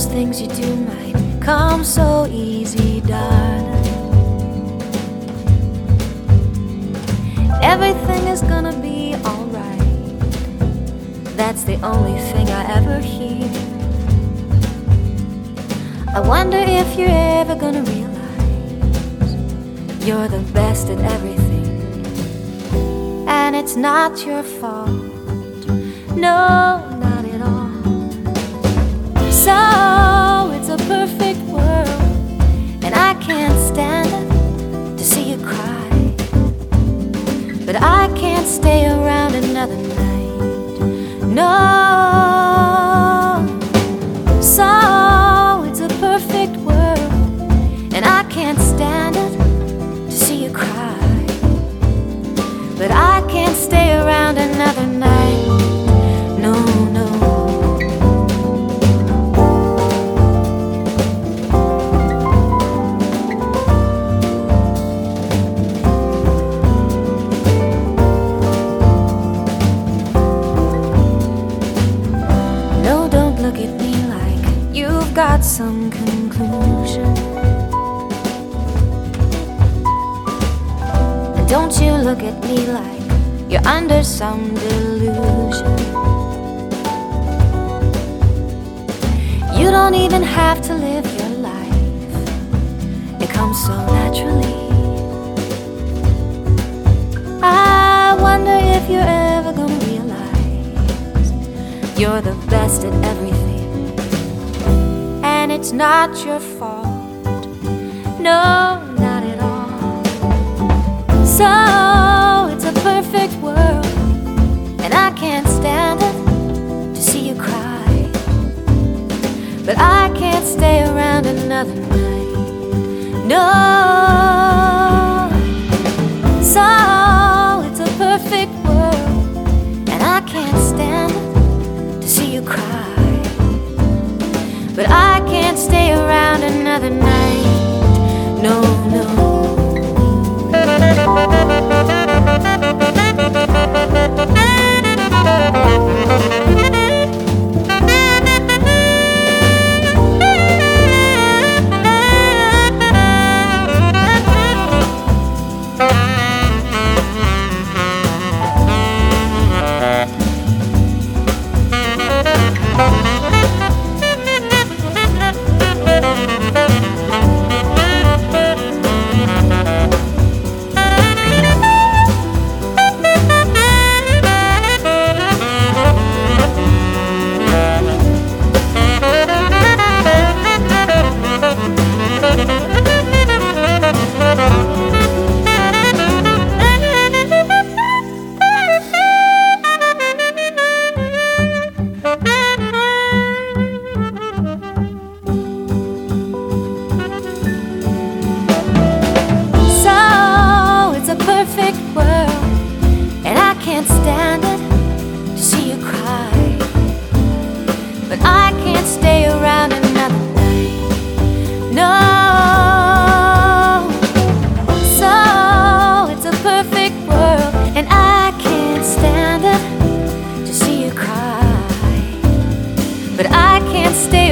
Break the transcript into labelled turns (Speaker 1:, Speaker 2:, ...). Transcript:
Speaker 1: those things you do might come so easy, darling. Everything is gonna be alright. That's the only thing I ever hear. I wonder if you're ever gonna realize you're the best at everything. And it's not your fault. No. So it's a perfect world, and I can't stand it to see you cry. But I can't stay around another night. No. So it's a perfect world, and I can't stand it to see you cry. But I some conclusion. And don't you look at me like you're under some delusion. You don't even have to live your life, it comes so naturally. I wonder if you're ever gonna realize you're the best at everything, and it's not your fault. No, not at all. So it's a perfect world, and I can't stand it to see you cry. But I can't stay around another night. No. So Another night. No. but I can't stay